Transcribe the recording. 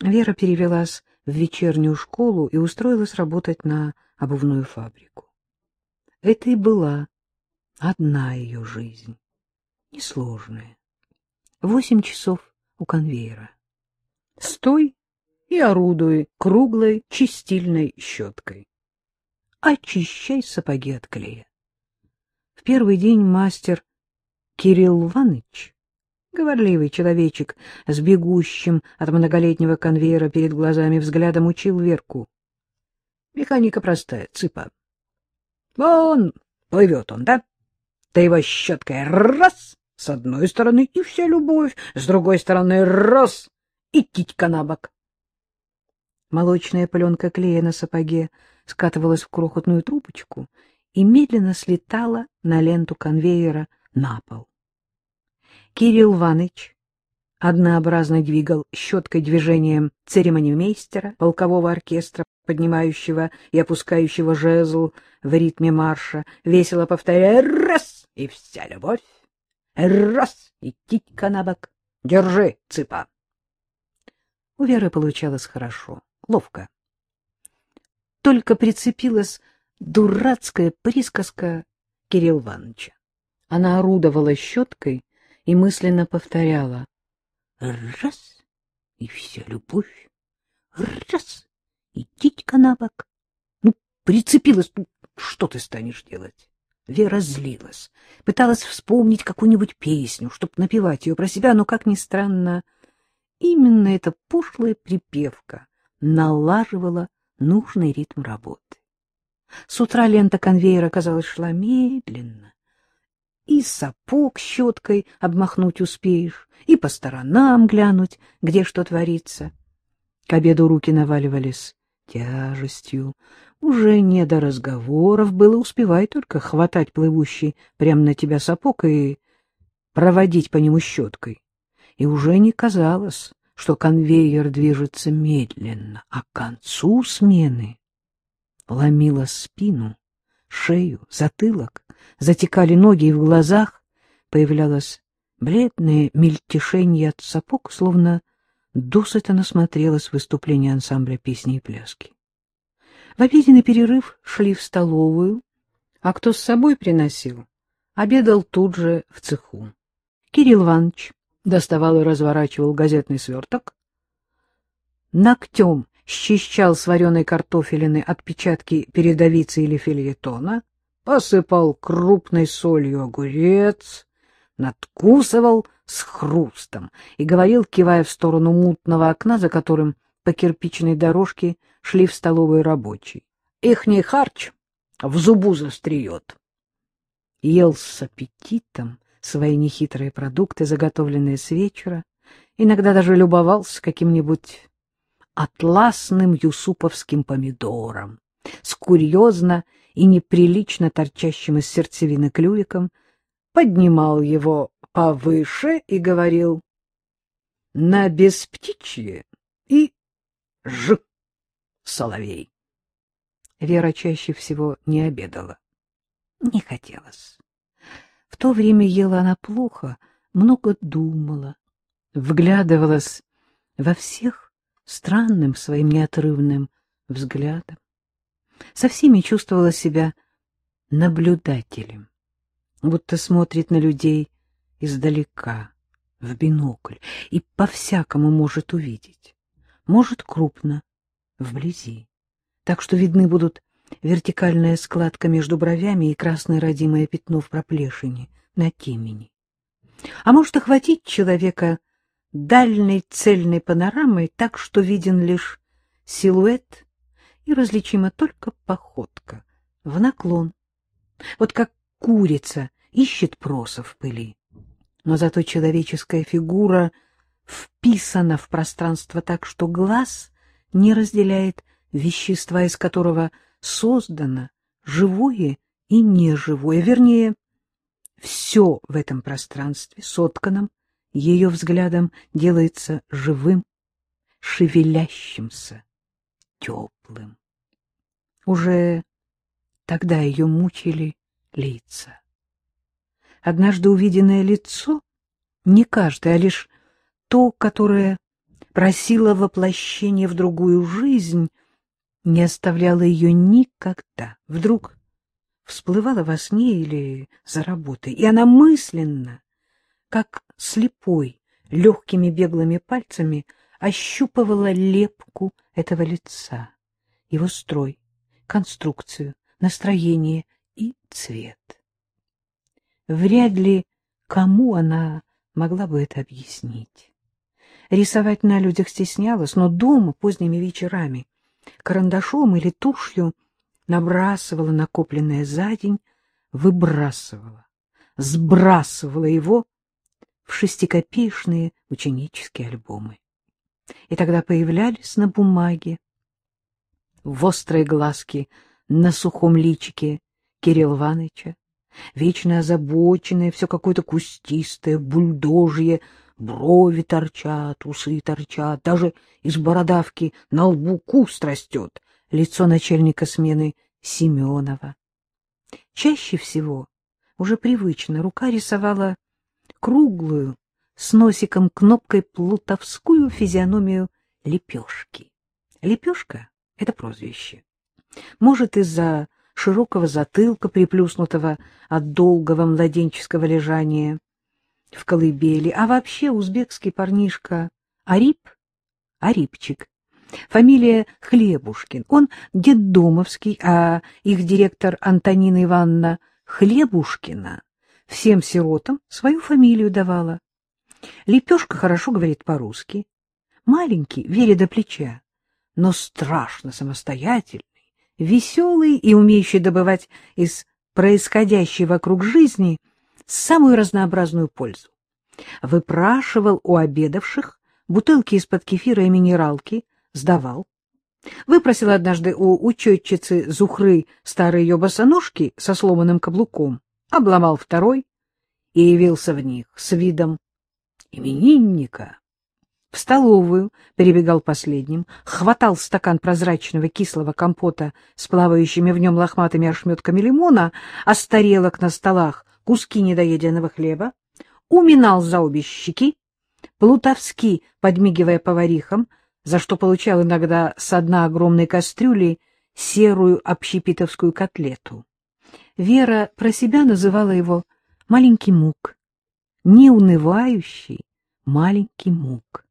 Вера перевелась в вечернюю школу и устроилась работать на обувную фабрику. Это и была одна ее жизнь, несложная. Восемь часов у конвейера. Стой и орудуй круглой чистильной щеткой. Очищай сапоги от клея. В первый день мастер Кирилл Иванович, говорливый человечек с бегущим от многолетнего конвейера перед глазами взглядом, учил Верку. Механика простая, цыпа. Вон, плывет он, да? Ты его щеткой раз, с одной стороны, и вся любовь, с другой стороны, раз, и титька на бок. Молочная пленка клея на сапоге скатывалась в крохотную трубочку и медленно слетала на ленту конвейера на пол. Кирилл Ваныч однообразно двигал щеткой движением церемонимейстера полкового оркестра, поднимающего и опускающего жезл в ритме марша, весело повторяя «раз» и вся любовь, «раз» и титька на бок. «Держи, цыпа!» У Веры получалось хорошо, ловко. Только прицепилась дурацкая присказка Кирилла Ивановича. Она орудовала щеткой и мысленно повторяла «раз» и вся любовь, «раз» и титька на бок. Ну, прицепилась, ну, что ты станешь делать? Вера злилась, пыталась вспомнить какую-нибудь песню, чтобы напевать ее про себя, но, как ни странно, именно эта пошлая припевка налаживала нужный ритм работы. С утра лента конвейера, казалось, шла медленно. И сапог щеткой обмахнуть успеешь, и по сторонам глянуть, где что творится. К обеду руки наваливались тяжестью. Уже не до разговоров было, успевай только хватать плывущий прямо на тебя сапог и проводить по нему щеткой. И уже не казалось, что конвейер движется медленно, а к концу смены ломила спину, шею, затылок, затекали ноги, и в глазах появлялось бледное мельтешение от сапог, словно досыта насмотрелась выступление ансамбля песни и пляски. В обеденный перерыв шли в столовую, а кто с собой приносил, обедал тут же в цеху. Кирилл Иванович доставал и разворачивал газетный сверток, ногтем счищал с вареной картофелины отпечатки передовицы или фильетона, посыпал крупной солью огурец, надкусывал с хрустом и говорил, кивая в сторону мутного окна, за которым по кирпичной дорожке шли в столовую рабочие. Ихний харч в зубу застриет. Ел с аппетитом свои нехитрые продукты, заготовленные с вечера, иногда даже любовался каким-нибудь атласным юсуповским помидором, с курьезно и неприлично торчащим из сердцевины клювиком, поднимал его повыше и говорил «на бесптичье» и «ж» соловей. Вера чаще всего не обедала. Не хотелось. В то время ела она плохо, много думала, вглядывалась во всех странным своим неотрывным взглядом. Со всеми чувствовала себя наблюдателем, будто смотрит на людей издалека, в бинокль, и по-всякому может увидеть. Может крупно, вблизи, так что видны будут вертикальная складка между бровями и красное родимое пятно в проплешине на темени. А может охватить человека дальней цельной панорамой так, что виден лишь силуэт и различима только походка в наклон. Вот как курица ищет проса в пыли. Но зато человеческая фигура вписана в пространство так, что глаз не разделяет вещества, из которого создано живое и неживое, вернее, все в этом пространстве, сотканном, ее взглядом делается живым, шевелящимся, теплым. Уже тогда ее мучили лица. Однажды увиденное лицо, не каждое, а лишь то, которое просила воплощения в другую жизнь, не оставляла ее никогда. Вдруг всплывала во сне или за работой, и она мысленно, как слепой, легкими беглыми пальцами ощупывала лепку этого лица, его строй, конструкцию, настроение и цвет. Вряд ли кому она могла бы это объяснить. Рисовать на людях стеснялась, но дома поздними вечерами карандашом или тушью набрасывала накопленное за день, выбрасывала, сбрасывала его в шестикопеечные ученические альбомы. И тогда появлялись на бумаге в острые глазки на сухом личике Кирилла Ивановича, вечно озабоченное, все какое-то кустистое, бульдожье, брови торчат, усы торчат, даже из бородавки на лбу куст растет, лицо начальника смены Семенова. Чаще всего, уже привычно, рука рисовала круглую, с носиком кнопкой плутовскую физиономию лепешки. Лепешка — это прозвище. Может, из-за широкого затылка, приплюснутого от долгого младенческого лежания в колыбели, а вообще узбекский парнишка Арип, Арипчик, фамилия Хлебушкин, он детдомовский, а их директор Антонина Ивановна Хлебушкина всем сиротам свою фамилию давала. Лепешка хорошо говорит по-русски, маленький, веря до плеча, но страшно самостоятельный, веселый и умеющий добывать из происходящей вокруг жизни самую разнообразную пользу. Выпрашивал у обедавших бутылки из-под кефира и минералки, сдавал. Выпросил однажды у учетчицы Зухры старые ее босоножки со сломанным каблуком, обломал второй и явился в них с видом именинника. В столовую перебегал последним, хватал стакан прозрачного кислого компота с плавающими в нем лохматыми ошметками лимона, а с тарелок на столах куски недоеденного хлеба, уминал за обе щеки, плутовски подмигивая поварихам, за что получал иногда с дна огромной кастрюли серую общепитовскую котлету. Вера про себя называла его «маленький мук», неунывающий маленький мук.